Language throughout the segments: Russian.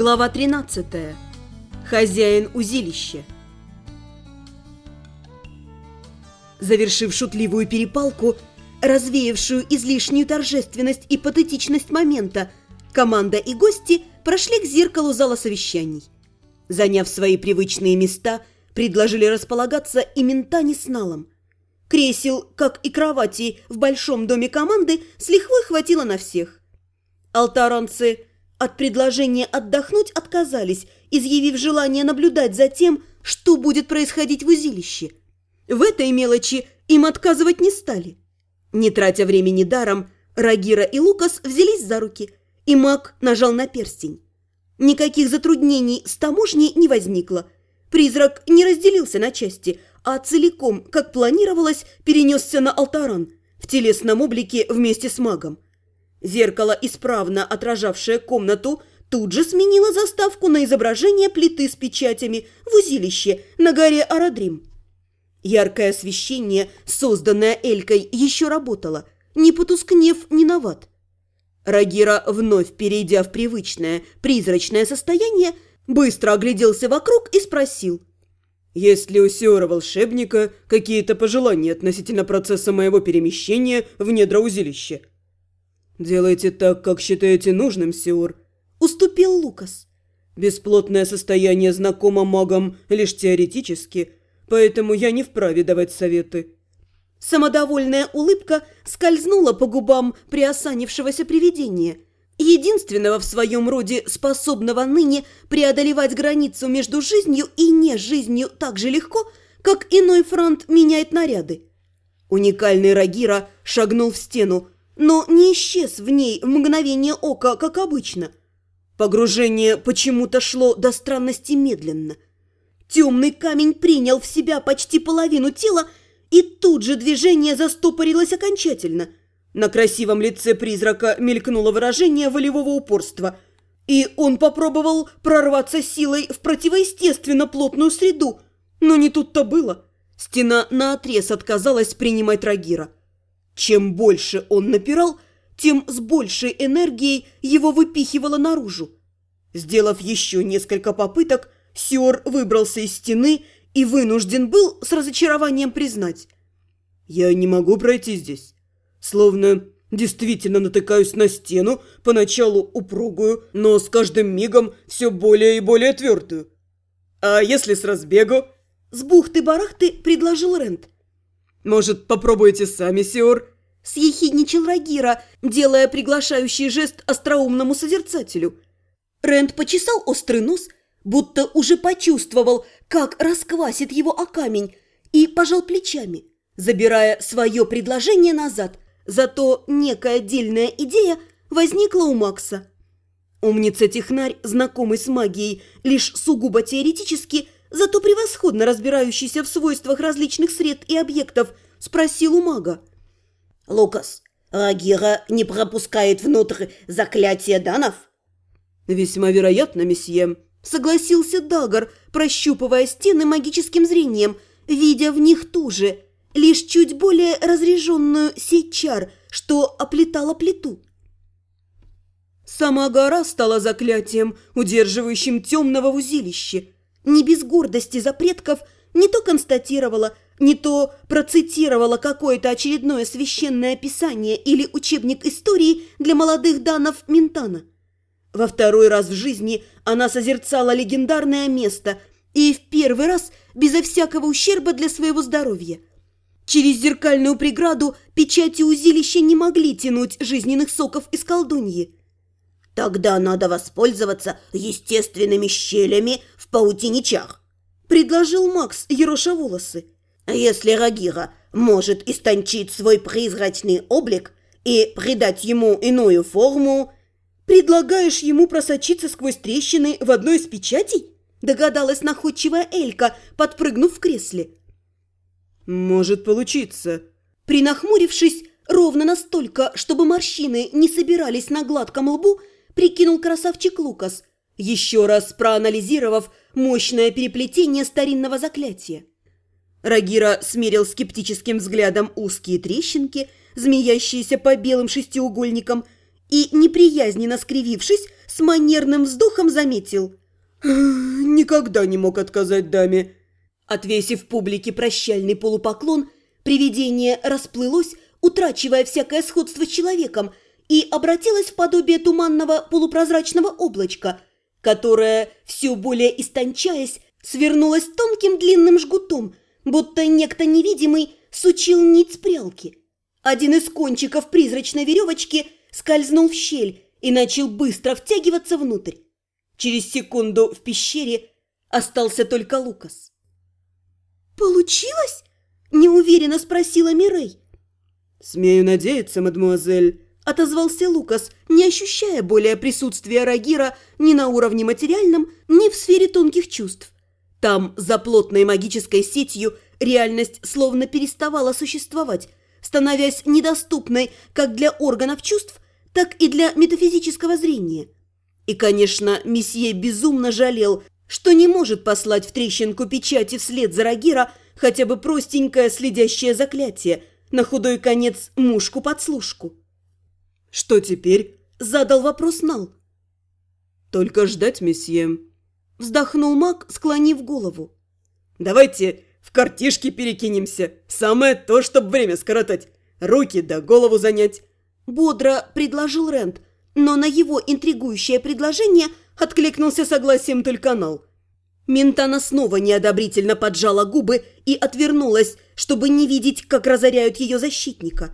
Глава 13. Хозяин узилища. Завершив шутливую перепалку, развеявшую излишнюю торжественность и патетичность момента, команда и гости прошли к зеркалу зала совещаний. Заняв свои привычные места, предложили располагаться и Ментани с Налом. Кресел, как и кровати в большом доме команды, с лихвой хватило на всех. Алтаронцы от предложения отдохнуть отказались, изъявив желание наблюдать за тем, что будет происходить в узилище. В этой мелочи им отказывать не стали. Не тратя времени даром, Рагира и Лукас взялись за руки, и маг нажал на перстень. Никаких затруднений с таможней не возникло. Призрак не разделился на части, а целиком, как планировалось, перенесся на алтаран в телесном облике вместе с магом. Зеркало, исправно отражавшее комнату, тут же сменило заставку на изображение плиты с печатями в узилище на горе Арадрим. Яркое освещение, созданное Элькой, еще работало, не потускнев ни на ват. Рагира, вновь перейдя в привычное призрачное состояние, быстро огляделся вокруг и спросил. «Есть ли у Сиора-волшебника какие-то пожелания относительно процесса моего перемещения в недра узилища?» «Делайте так, как считаете нужным, Сиур», – уступил Лукас. «Бесплотное состояние знакомо магам лишь теоретически, поэтому я не вправе давать советы». Самодовольная улыбка скользнула по губам приосанившегося привидения, единственного в своем роде способного ныне преодолевать границу между жизнью и не жизнью так же легко, как иной фронт меняет наряды. Уникальный Рагира шагнул в стену, но не исчез в ней в мгновение ока, как обычно. Погружение почему-то шло до странности медленно. Темный камень принял в себя почти половину тела, и тут же движение застопорилось окончательно. На красивом лице призрака мелькнуло выражение волевого упорства, и он попробовал прорваться силой в противоестественно плотную среду, но не тут-то было. Стена наотрез отказалась принимать Рагира. Чем больше он напирал, тем с большей энергией его выпихивало наружу. Сделав еще несколько попыток, Сиор выбрался из стены и вынужден был с разочарованием признать. «Я не могу пройти здесь. Словно действительно натыкаюсь на стену, поначалу упругую, но с каждым мигом все более и более твердую. А если с разбегу?» С бухты-барахты предложил Рент. «Может, попробуйте сами, Сиор?» – съехидничал Рагира, делая приглашающий жест остроумному созерцателю. Рент почесал острый нос, будто уже почувствовал, как расквасит его о камень, и пожал плечами, забирая свое предложение назад. Зато некая отдельная идея возникла у Макса. Умница-технарь, знакомый с магией лишь сугубо теоретически, зато превосходно разбирающийся в свойствах различных сред и объектов, спросил у мага. «Лукас, Агира не пропускает внутрь заклятие данов?» «Весьма вероятно, месье», — согласился Дагар, прощупывая стены магическим зрением, видя в них ту же, лишь чуть более разреженную сеть чар, что оплетала плиту. Сама гора стала заклятием, удерживающим темного в узилище. Не без гордости за предков не то констатировала, не то процитировала какое-то очередное священное писание или учебник истории для молодых данов Ментана. Во второй раз в жизни она созерцала легендарное место и в первый раз безо всякого ущерба для своего здоровья. Через зеркальную преграду печати узилища не могли тянуть жизненных соков из колдуньи. «Тогда надо воспользоваться естественными щелями в паутиничах», – предложил Макс, ероша волосы. Если Рагира может истончить свой призрачный облик и придать ему иную форму... «Предлагаешь ему просочиться сквозь трещины в одной из печатей?» Догадалась находчивая Элька, подпрыгнув в кресле. «Может получиться». Принахмурившись ровно настолько, чтобы морщины не собирались на гладком лбу, прикинул красавчик Лукас, еще раз проанализировав мощное переплетение старинного заклятия. Рагира смерил скептическим взглядом узкие трещинки, змеящиеся по белым шестиугольникам, и, неприязненно скривившись, с манерным вздохом заметил. «Никогда не мог отказать даме». Отвесив публике прощальный полупоклон, привидение расплылось, утрачивая всякое сходство с человеком, и обратилось в подобие туманного полупрозрачного облачка, которое, все более истончаясь, свернулось тонким длинным жгутом, будто некто невидимый сучил нить с прялки. Один из кончиков призрачной веревочки скользнул в щель и начал быстро втягиваться внутрь. Через секунду в пещере остался только Лукас. «Получилось?» – неуверенно спросила Мирей. «Смею надеяться, мадемуазель», – отозвался Лукас, не ощущая более присутствия Рагира ни на уровне материальном, ни в сфере тонких чувств. Там, за плотной магической сетью, реальность словно переставала существовать, становясь недоступной как для органов чувств, так и для метафизического зрения. И, конечно, месье безумно жалел, что не может послать в трещинку печати вслед за Рагира хотя бы простенькое следящее заклятие, на худой конец мушку-подслушку. «Что теперь?» – задал вопрос Нал. «Только ждать, месье», – вздохнул маг, склонив голову. «Давайте в картишки перекинемся. Самое то, чтобы время скоротать. Руки да голову занять. Бодро предложил Рент, но на его интригующее предложение откликнулся согласием только Нал. Ментана снова неодобрительно поджала губы и отвернулась, чтобы не видеть, как разоряют ее защитника.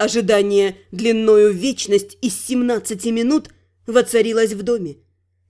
Ожидание длиною вечность из 17 минут воцарилось в доме.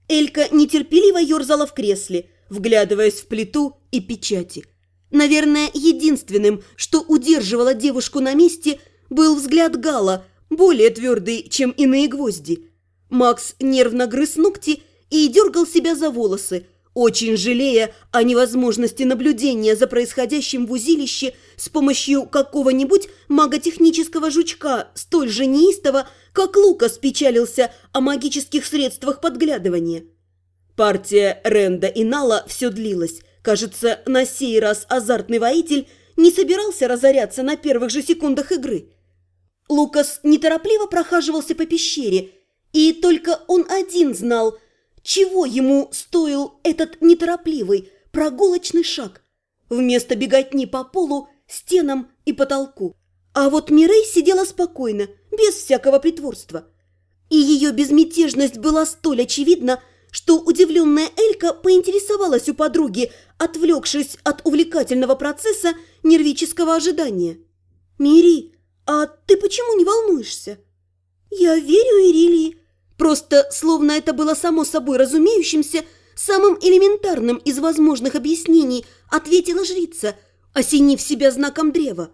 Элька нетерпеливо ерзала в кресле, вглядываясь в плиту и печати. Наверное, единственным, что удерживало девушку на месте, был взгляд Гала, более твердый, чем иные гвозди. Макс нервно грыз ногти и дергал себя за волосы, очень жалея о невозможности наблюдения за происходящим в узилище с помощью какого-нибудь маготехнического жучка, столь же неистово, как Лукас печалился о магических средствах подглядывания. Партия Ренда и Нала все длилась. Кажется, на сей раз азартный воитель не собирался разоряться на первых же секундах игры – Лукас неторопливо прохаживался по пещере, и только он один знал, чего ему стоил этот неторопливый прогулочный шаг. Вместо беготни по полу, стенам и потолку. А вот Мирей сидела спокойно, без всякого притворства. И ее безмятежность была столь очевидна, что удивленная Элька поинтересовалась у подруги, отвлекшись от увлекательного процесса нервического ожидания. «Мири, «А ты почему не волнуешься?» «Я верю Ирилии». Просто, словно это было само собой разумеющимся, самым элементарным из возможных объяснений, ответила жрица, осенив себя знаком древа.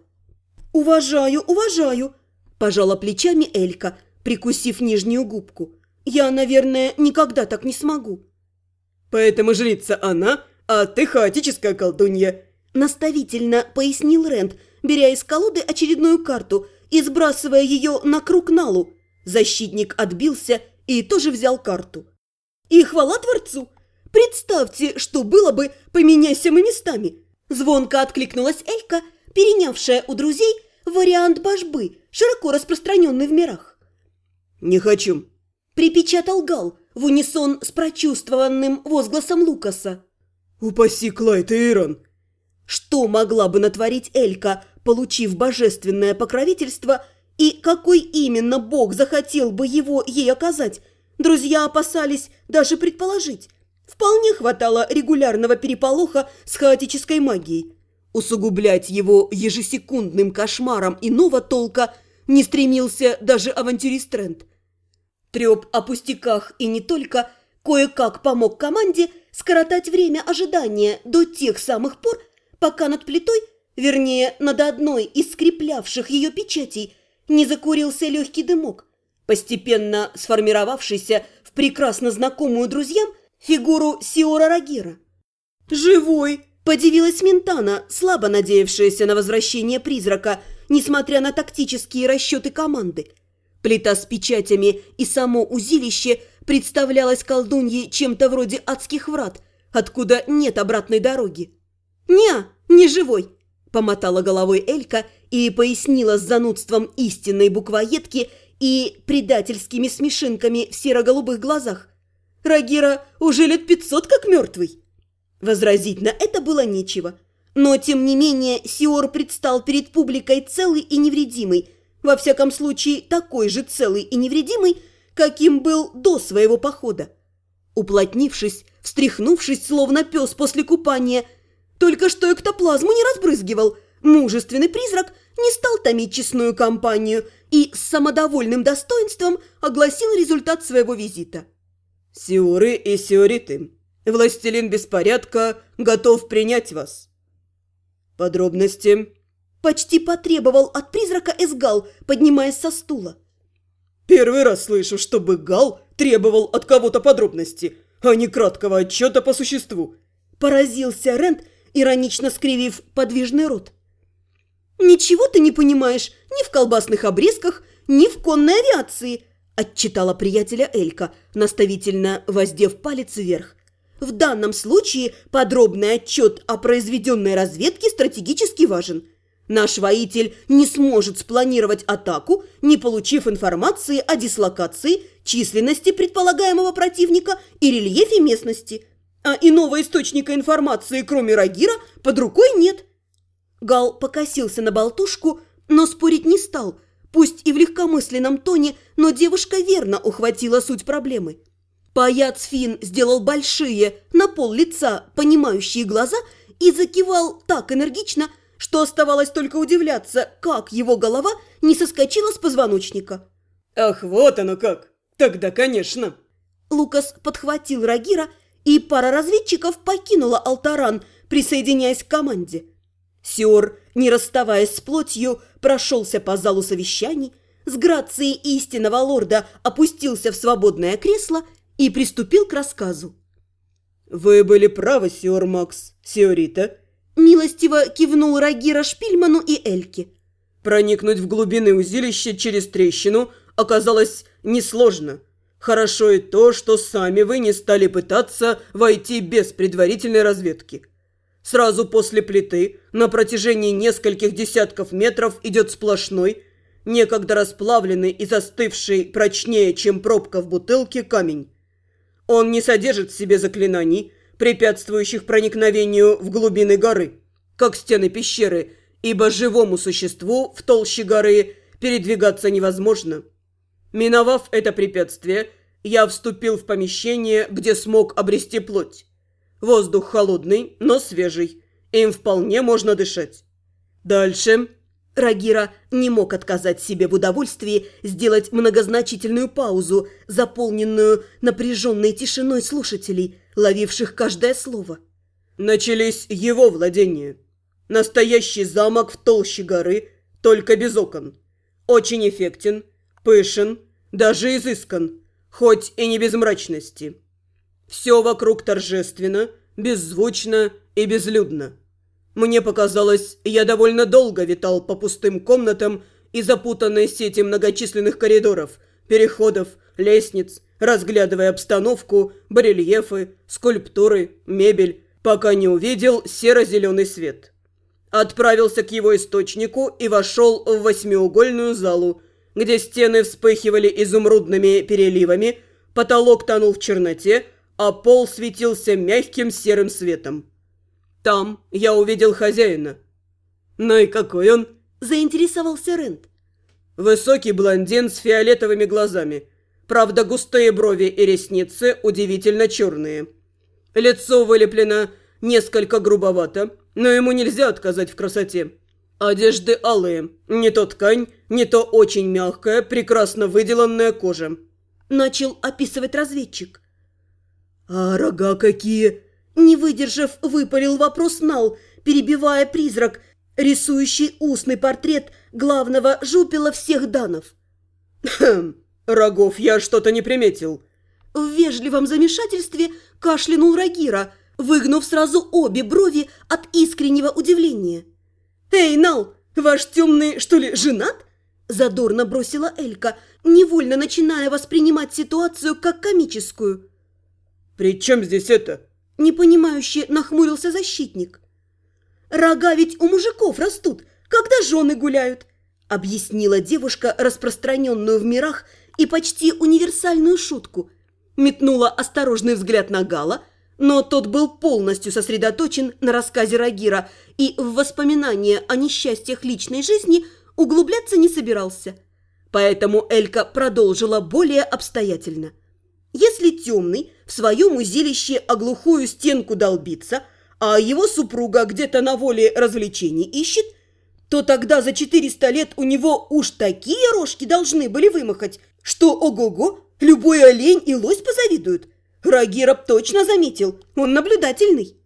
«Уважаю, уважаю», – пожала плечами Элька, прикусив нижнюю губку. «Я, наверное, никогда так не смогу». «Поэтому жрица она, а ты хаотическая колдунья», – наставительно пояснил Рент, беря из колоды очередную карту и сбрасывая ее на круг Налу. Защитник отбился и тоже взял карту. И хвала Творцу! Представьте, что было бы, поменяйся мы местами. Звонко откликнулась Элька, перенявшая у друзей вариант божбы, широко распространенный в мирах. «Не хочу», – припечатал Гал в унисон с прочувствованным возгласом Лукаса. «Упаси Клайд и Ирон!» Что могла бы натворить Элька, получив божественное покровительство, и какой именно бог захотел бы его ей оказать, друзья опасались даже предположить. Вполне хватало регулярного переполоха с хаотической магией. Усугублять его ежесекундным кошмаром иного толка не стремился даже авантюрист Трент. Треп о пустяках и не только кое-как помог команде скоротать время ожидания до тех самых пор, пока над плитой, вернее, над одной из скреплявших ее печатей, не закурился легкий дымок, постепенно сформировавшийся в прекрасно знакомую друзьям фигуру Сиора Рагира. «Живой!» – подивилась Ментана, слабо надеявшаяся на возвращение призрака, несмотря на тактические расчеты команды. Плита с печатями и само узилище представлялось колдуньей чем-то вроде адских врат, откуда нет обратной дороги. «Не, не живой!» – помотала головой Элька и пояснила с занудством истинной буквоедки и предательскими смешинками в серо-голубых глазах. Рагира уже лет пятьсот как мертвый. Возразить на это было нечего. Но, тем не менее, Сиор предстал перед публикой целый и невредимый, во всяком случае, такой же целый и невредимый, каким был до своего похода. Уплотнившись, встряхнувшись, словно пес после купания, только что эктоплазму не разбрызгивал, мужественный призрак не стал томить честную компанию и с самодовольным достоинством огласил результат своего визита. «Сиоры и сиориты, властелин беспорядка готов принять вас». «Подробности?» Почти потребовал от призрака Эсгал, поднимаясь со стула. «Первый раз слышу, чтобы Гал требовал от кого-то подробности, а не краткого отчета по существу». Поразился Рент, иронично скривив подвижный рот. «Ничего ты не понимаешь ни в колбасных обрезках, ни в конной авиации», отчитала приятеля Элька, наставительно воздев палец вверх. «В данном случае подробный отчет о произведенной разведке стратегически важен. Наш воитель не сможет спланировать атаку, не получив информации о дислокации, численности предполагаемого противника и рельефе местности. А иного источника информации, кроме Рагира, под рукой нет». Гал покосился на болтушку, но спорить не стал. Пусть и в легкомысленном тоне, но девушка верно ухватила суть проблемы. Паяц Фин сделал большие, на пол лица, понимающие глаза и закивал так энергично, что оставалось только удивляться, как его голова не соскочила с позвоночника. «Ах, вот оно как! Тогда, конечно!» Лукас подхватил Рагира, и пара разведчиков покинула Алтаран, присоединяясь к команде. Сиор, не расставаясь с плотью, прошелся по залу совещаний, с грацией истинного лорда опустился в свободное кресло и приступил к рассказу. «Вы были правы, Сиор Макс, Сиорита», милостиво кивнул Рагира Шпильману и Эльке. «Проникнуть в глубины узилища через трещину оказалось несложно. Хорошо и то, что сами вы не стали пытаться войти без предварительной разведки». Сразу после плиты на протяжении нескольких десятков метров идет сплошной, некогда расплавленный и застывший прочнее, чем пробка в бутылке, камень. Он не содержит в себе заклинаний, препятствующих проникновению в глубины горы, как стены пещеры, ибо живому существу в толще горы передвигаться невозможно. Миновав это препятствие, я вступил в помещение, где смог обрести плоть. Воздух холодный, но свежий. Им вполне можно дышать. Дальше. Рагира не мог отказать себе в удовольствии сделать многозначительную паузу, заполненную напряженной тишиной слушателей, ловивших каждое слово. Начались его владения. Настоящий замок в толще горы, только без окон. Очень эффектен, пышен, даже изыскан, хоть и не без мрачности. Все вокруг торжественно, беззвучно и безлюдно. Мне показалось, я довольно долго витал по пустым комнатам и запутанной сети многочисленных коридоров, переходов, лестниц, разглядывая обстановку, барельефы, скульптуры, мебель, пока не увидел серо-зеленый свет. Отправился к его источнику и вошел в восьмиугольную залу, где стены вспыхивали изумрудными переливами, потолок тонул в черноте, а пол светился мягким серым светом. Там я увидел хозяина. Ну и какой он? Заинтересовался Рент. Высокий блондин с фиолетовыми глазами. Правда, густые брови и ресницы удивительно черные. Лицо вылеплено несколько грубовато, но ему нельзя отказать в красоте. Одежды алые, не то ткань, не то очень мягкая, прекрасно выделанная кожа. Начал описывать разведчик. «А рога какие?» Не выдержав, выпалил вопрос Нал, перебивая призрак, рисующий устный портрет главного жупила всех данов. «Хм, рогов я что-то не приметил». В вежливом замешательстве кашлянул Рагира, выгнув сразу обе брови от искреннего удивления. «Эй, Нал, ваш темный, что ли, женат?» Задорно бросила Элька, невольно начиная воспринимать ситуацию как комическую. «При чем здесь это?» Непонимающе нахмурился защитник. «Рога ведь у мужиков растут, когда жены гуляют!» объяснила девушка распространенную в мирах и почти универсальную шутку. Метнула осторожный взгляд на Гала, но тот был полностью сосредоточен на рассказе Рагира и в воспоминания о несчастьях личной жизни углубляться не собирался. Поэтому Элька продолжила более обстоятельно. Если темный в своем узилище о глухую стенку долбится, а его супруга где-то на воле развлечений ищет, то тогда за 400 лет у него уж такие рожки должны были вымахать, что ого-го, любой олень и лось позавидуют. Рагироб точно заметил, он наблюдательный.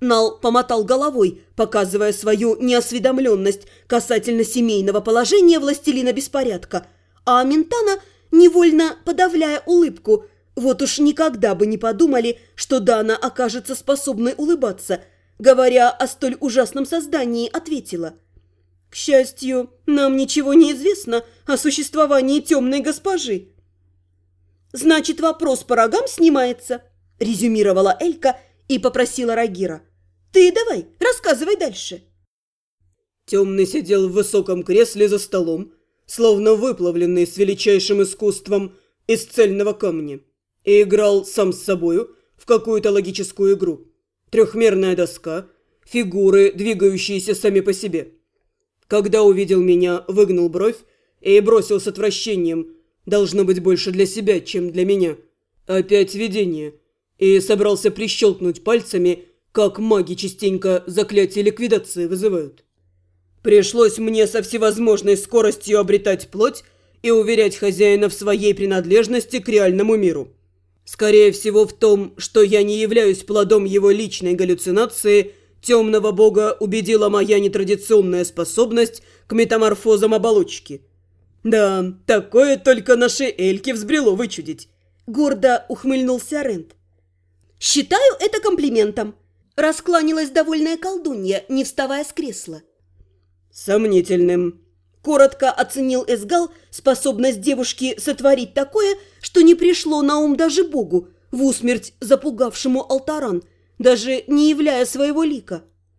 Нал помотал головой, показывая свою неосведомленность касательно семейного положения властелина беспорядка, а Ментана, невольно подавляя улыбку, вот уж никогда бы не подумали, что Дана окажется способной улыбаться, говоря о столь ужасном создании, ответила – к счастью, нам ничего не известно о существовании темной госпожи. Значит, вопрос по рогам снимается, резюмировала Элька и попросила Рагира. Ты давай, рассказывай дальше. Темный сидел в высоком кресле за столом, словно выплавленный с величайшим искусством из цельного камня, и играл сам с собою в какую-то логическую игру. Трехмерная доска, фигуры, двигающиеся сами по себе – когда увидел меня, выгнул бровь и бросил с отвращением. Должно быть больше для себя, чем для меня. Опять видение. И собрался прищелкнуть пальцами, как маги частенько заклятие ликвидации вызывают. Пришлось мне со всевозможной скоростью обретать плоть и уверять хозяина в своей принадлежности к реальному миру. Скорее всего в том, что я не являюсь плодом его личной галлюцинации – Темного бога убедила моя нетрадиционная способность к метаморфозам оболочки. Да, такое только нашей Эльке взбрело вычудить. Гордо ухмыльнулся Рент. «Считаю это комплиментом», – раскланялась довольная колдунья, не вставая с кресла. «Сомнительным», – коротко оценил Эсгал способность девушки сотворить такое, что не пришло на ум даже богу, в усмерть запугавшему алтаран – даже не являя своего лика.